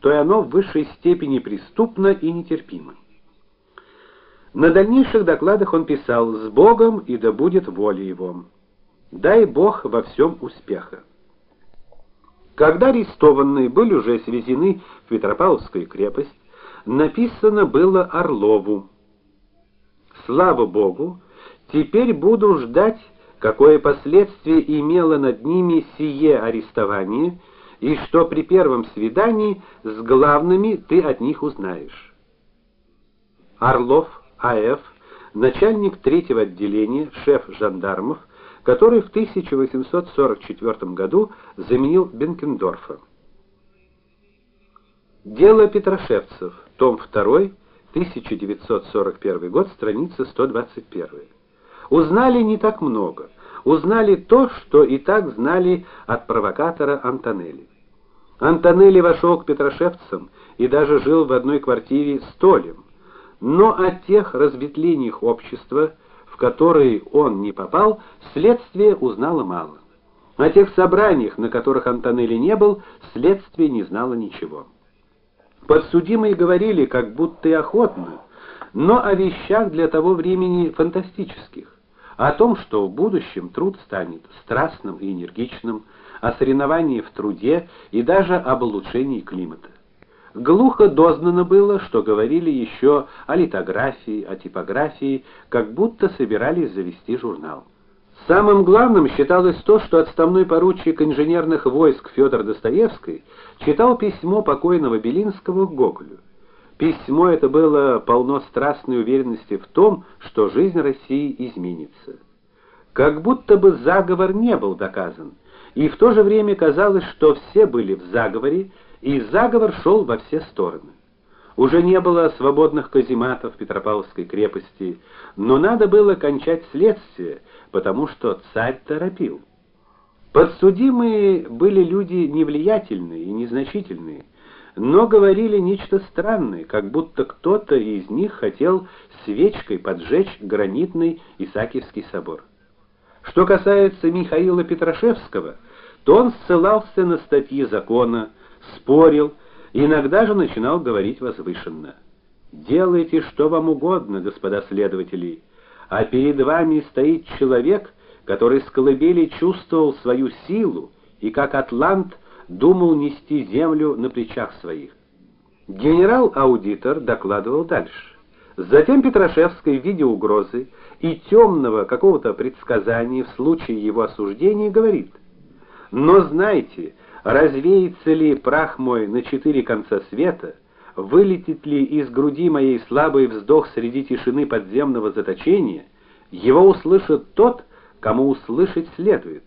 то и оно в высшей степени преступно и нетерпимо. На дальнейших докладах он писал: "С Богом и да будет воля его. Дай Бог во всем успеха". Когда арестованные были уже свезены в Петропавловскую крепость, написано было Орлову: "Слава Богу, теперь буду ждать, какое последствие имело над ними сие арестование, и что при первом свидании с главными ты от них узнаешь". Орлов А.Ф., начальник третьего отделения, шеф жандармов, который в 1844 году заменил Бенкендорфа. Дело Петрошевцев, том 2, 1941 год, страница 121. Узнали не так много. Узнали то, что и так знали от провокатора Антонелли. Антонелли вошел к Петрошевцам и даже жил в одной квартире с Толем. Но о тех разветвлениях общества, в которые он не попал, следствие узнало мало. О тех собраниях, на которых Антонелли не был, следствие не знало ничего. Подсудимые говорили как будто и охотно, но о вещах для того времени фантастических, о том, что в будущем труд станет страстным и энергичным, о соревновании в труде и даже об улучшении климата. Глухо дознано было, что говорили еще о литографии, о типографии, как будто собирались завести журнал. Самым главным считалось то, что отставной поручик инженерных войск Федор Достоевский читал письмо покойного Белинского к Гоголю. Письмо это было полно страстной уверенности в том, что жизнь России изменится. Как будто бы заговор не был доказан, и в то же время казалось, что все были в заговоре, и заговор шел во все стороны. Уже не было свободных казематов Петропавловской крепости, но надо было кончать следствие, потому что царь торопил. Подсудимые были люди невлиятельные и незначительные, но говорили нечто странное, как будто кто-то из них хотел свечкой поджечь гранитный Исаакиевский собор. Что касается Михаила Петрашевского, то он ссылался на статьи закона, спорил, иногда же начинал говорить возвышенно. Делайте что вам угодно, господа следователи, а перед вами стоит человек, который с колыбели чувствовал свою силу и как атлант думал нести землю на плечах своих. Генерал-аудитор докладывал дальше. Затем Петрашевский в виде угрозы и темного какого-то предсказания в случае его осуждения говорит: "Но знайте, развеется ли прах мой на четыре конца света, вылетит ли из груди моей слабый вздох среди тишины подземного заточения, его услышит тот, кому услышать следует.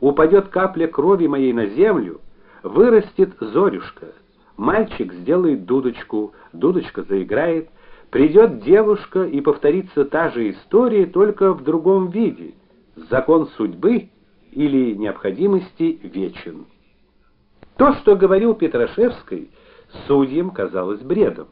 Упадет капля крови моей на землю, вырастет зорюшка. Мальчик сделает дудочку, дудочка заиграет, придет девушка и повторится та же история, только в другом виде. Закон судьбы или необходимости вечен. То, что говорил Петрашевский, судьям казалось бредом.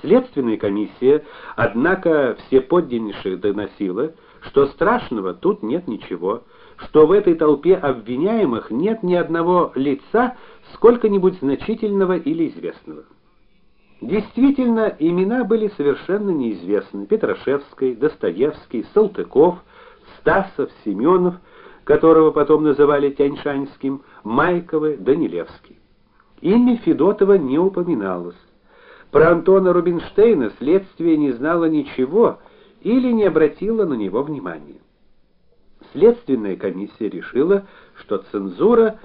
Следственная комиссия, однако, все подданнейших доносила, что страшного тут нет ничего, что в этой толпе обвиняемых нет ни одного лица сколько-нибудь значительного или известного. Действительно, имена были совершенно неизвестны: Петрашевский, Достоевский, Салтыков, Стасов, Семенов, которого потом называли Тяньшанским, Майковы, Данилевский. Имя Федотова не упоминалось. Про Антона Рубинштейна следствие не знало ничего или не обратило на него внимания. Следственная комиссия решила, что цензура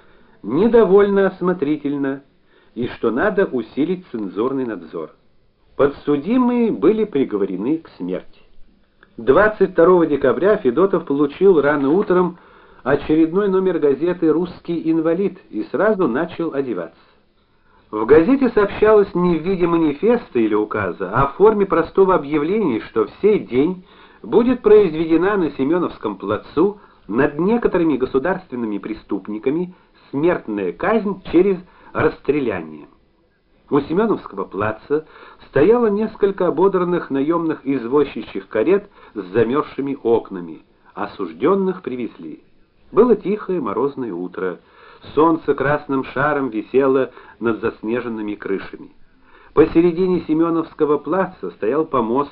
недовольно осмотрительна и что надо усилить цензурный надзор. Подсудимые были приговорены к смерти. 22 декабря Федотов получил рано утром очередной номер газеты Русский инвалид и сразу начал одеваться. В газете сообщалось не в виде манифеста или указа, а в форме простого объявления, что в сей день будет произведена на Семеновском плацу над некоторыми государственными преступниками смертная казнь через расстреляние. У Семеновского плаца стояло несколько ободранных наемных извозчичьих карет с замерзшими окнами. Осужденных привезли. Было тихое морозное утро. Солнце красным шаром висело над заснеженными крышами. Посередине Семеновского плаца стоял помост